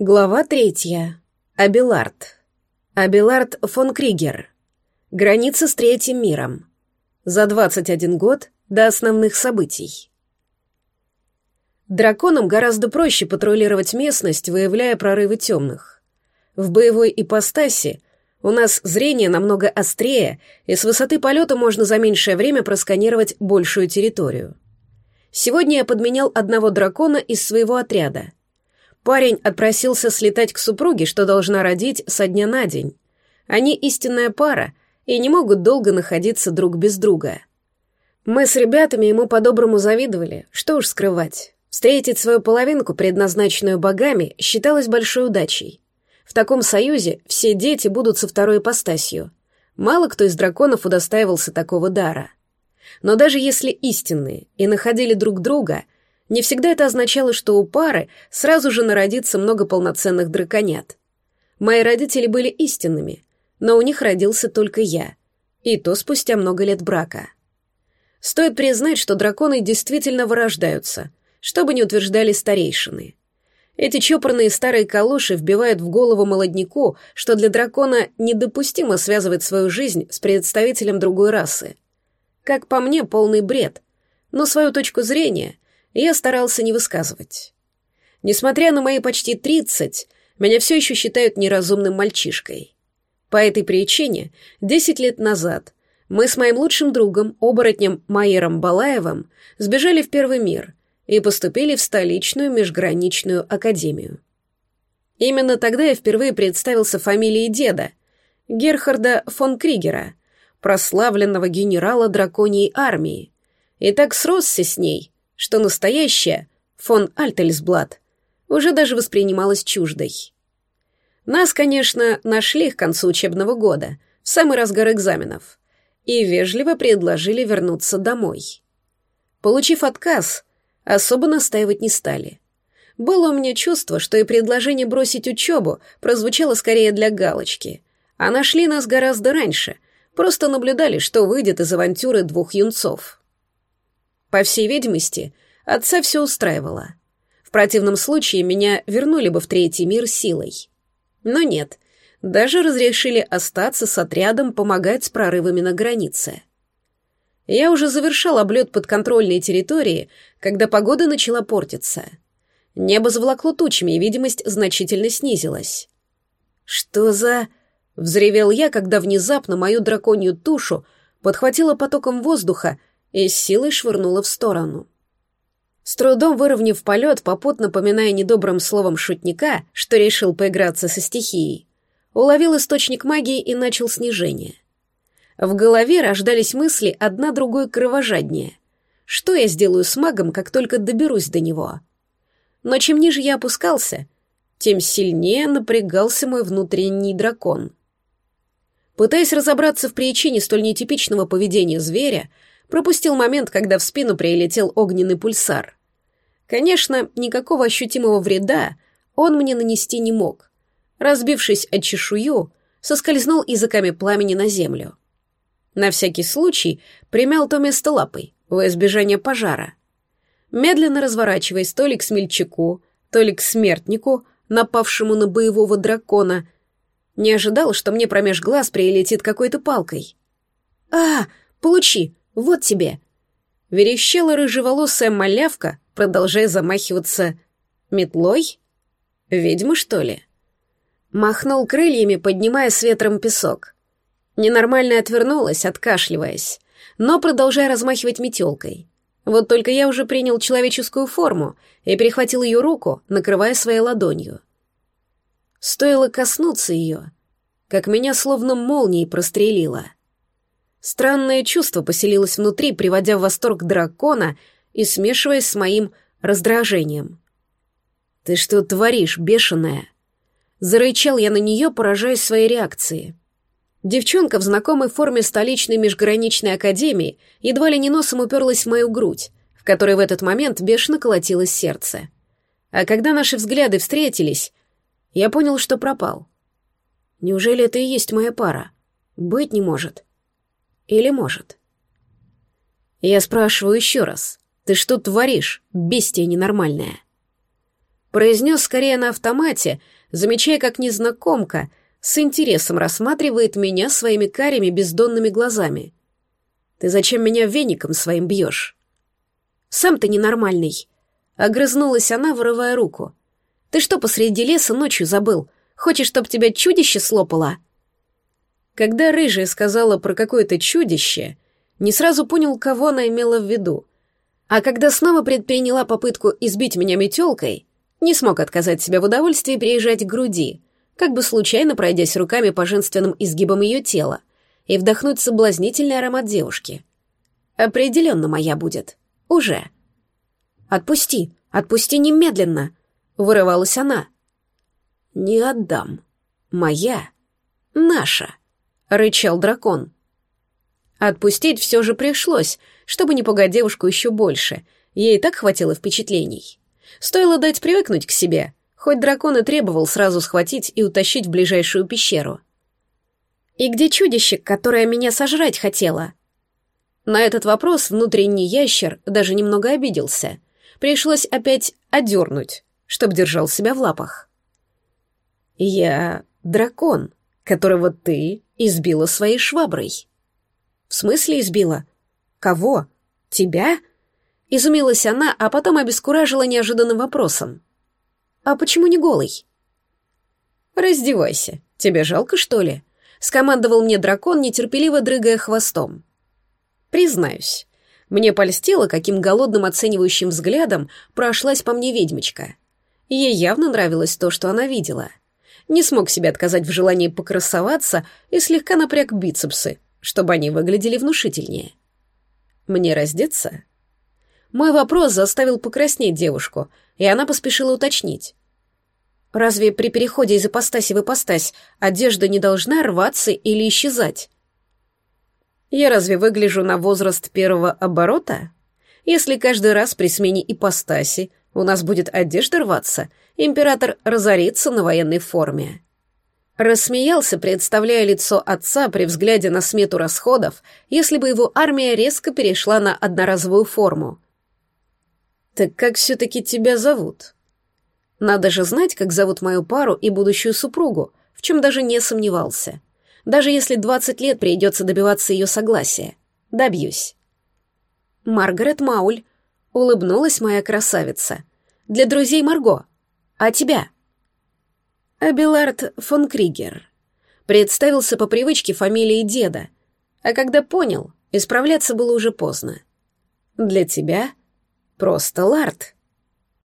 Глава третья. Абилард. Абилард фон Кригер. Граница с третьим миром. За 21 год до основных событий. Драконам гораздо проще патрулировать местность, выявляя прорывы темных. В боевой ипостаси у нас зрение намного острее, и с высоты полета можно за меньшее время просканировать большую территорию. Сегодня я подменял одного дракона из своего отряда — Парень отпросился слетать к супруге, что должна родить со дня на день. Они истинная пара и не могут долго находиться друг без друга. Мы с ребятами ему по-доброму завидовали, что уж скрывать. Встретить свою половинку, предназначенную богами, считалось большой удачей. В таком союзе все дети будут со второй ипостасью. Мало кто из драконов удостаивался такого дара. Но даже если истинные и находили друг друга — не всегда это означало, что у пары сразу же народится много полноценных драконят. Мои родители были истинными, но у них родился только я, и то спустя много лет брака. Стоит признать, что драконы действительно вырождаются, что бы ни утверждали старейшины. Эти чопорные старые калоши вбивают в голову молодняку, что для дракона недопустимо связывать свою жизнь с представителем другой расы. Как по мне, полный бред, но свою точку зрения — я старался не высказывать. Несмотря на мои почти тридцать, меня все еще считают неразумным мальчишкой. По этой причине, десять лет назад, мы с моим лучшим другом, оборотнем Майером Балаевым, сбежали в Первый мир и поступили в столичную межграничную академию. Именно тогда я впервые представился фамилией деда, Герхарда фон Кригера, прославленного генерала драконьей армии, и так сросся с ней, что настоящая, фон Альтельсблат, уже даже воспринималась чуждой. Нас, конечно, нашли к концу учебного года, в самый разгар экзаменов, и вежливо предложили вернуться домой. Получив отказ, особо настаивать не стали. Было у меня чувство, что и предложение бросить учебу прозвучало скорее для галочки, а нашли нас гораздо раньше, просто наблюдали, что выйдет из авантюры двух юнцов. По всей видимости, отца все устраивало. В противном случае меня вернули бы в третий мир силой. Но нет, даже разрешили остаться с отрядом помогать с прорывами на границе. Я уже завершал облет подконтрольной территории, когда погода начала портиться. Небо заволокло тучами, и видимость значительно снизилась. «Что за...» — взревел я, когда внезапно мою драконью тушу подхватило потоком воздуха и с силой швырнула в сторону. С трудом выровняв полет, попутно поминая недобрым словом шутника, что решил поиграться со стихией, уловил источник магии и начал снижение. В голове рождались мысли одна другой кровожаднее. Что я сделаю с магом, как только доберусь до него? Но чем ниже я опускался, тем сильнее напрягался мой внутренний дракон. Пытаясь разобраться в причине столь нетипичного поведения зверя, пропустил момент, когда в спину прилетел огненный пульсар. Конечно, никакого ощутимого вреда он мне нанести не мог. Разбившись от чешую, соскользнул языками пламени на землю. На всякий случай примял то место лапой, во избежание пожара. Медленно разворачиваясь то ли к смельчаку, то ли к смертнику, напавшему на боевого дракона, не ожидал, что мне промеж глаз прилетит какой-то палкой. «А, получи!» Вот тебе!» Верещала рыжеволосая малявка, продолжая замахиваться метлой. Ведьма, что ли? Махнул крыльями, поднимая с ветром песок. Ненормально отвернулась, откашливаясь, но продолжая размахивать метелкой. Вот только я уже принял человеческую форму и перехватил ее руку, накрывая своей ладонью. Стоило коснуться ее, как меня словно молнией прострелило — Странное чувство поселилось внутри, приводя в восторг дракона и смешиваясь с моим раздражением. «Ты что творишь, бешеная?» Зарычал я на нее, поражаясь своей реакции. Девчонка в знакомой форме столичной межграничной академии едва ли не носом уперлась в мою грудь, в которой в этот момент бешено колотилось сердце. А когда наши взгляды встретились, я понял, что пропал. Неужели это и есть моя пара? Быть не может. Или может? Я спрашиваю еще раз. Ты что творишь, бестия ненормальная? произнес скорее на автомате, замечая, как незнакомка с интересом рассматривает меня своими карими бездонными глазами. «Ты зачем меня веником своим бьешь?» «Сам ты ненормальный», — огрызнулась она, вырывая руку. «Ты что посреди леса ночью забыл? Хочешь, чтоб тебя чудище слопало?» Когда рыжая сказала про какое-то чудище, не сразу понял, кого она имела в виду. А когда снова предприняла попытку избить меня метелкой, не смог отказать себе в удовольствии приезжать к груди, как бы случайно пройдясь руками по женственным изгибам ее тела и вдохнуть соблазнительный аромат девушки. Определенно моя будет. Уже. «Отпусти! Отпусти немедленно!» — вырывалась она. «Не отдам. Моя. Наша!» — рычал дракон. Отпустить все же пришлось, чтобы не пугать девушку еще больше. Ей и так хватило впечатлений. Стоило дать привыкнуть к себе, хоть дракон и требовал сразу схватить и утащить в ближайшую пещеру. «И где чудище, которое меня сожрать хотело?» На этот вопрос внутренний ящер даже немного обиделся. Пришлось опять одернуть, чтоб держал себя в лапах. «Я дракон, которого ты избила своей шваброй». «В смысле избила? Кого? Тебя?» Изумилась она, а потом обескуражила неожиданным вопросом. «А почему не голый?» «Раздевайся. Тебе жалко, что ли?» — скомандовал мне дракон, нетерпеливо дрыгая хвостом. Признаюсь, мне польстило, каким голодным оценивающим взглядом прошлась по мне ведьмочка. Ей явно нравилось то, что она видела. Не смог себе отказать в желании покрасоваться и слегка напряг бицепсы, чтобы они выглядели внушительнее. «Мне раздеться?» Мой вопрос заставил покраснеть девушку, и она поспешила уточнить. «Разве при переходе из ипостаси в ипостась одежда не должна рваться или исчезать?» «Я разве выгляжу на возраст первого оборота? Если каждый раз при смене ипостаси у нас будет одежда рваться, император разорится на военной форме». Рассмеялся, представляя лицо отца при взгляде на смету расходов, если бы его армия резко перешла на одноразовую форму. «Так как все-таки тебя зовут?» «Надо же знать, как зовут мою пару и будущую супругу, в чем даже не сомневался. Даже если двадцать лет придется добиваться ее согласия. Добьюсь». «Маргарет Мауль», — улыбнулась моя красавица. «Для друзей Марго. А тебя?» Абелард фон Кригер. Представился по привычке фамилии деда, а когда понял, исправляться было уже поздно. Для тебя просто Лард.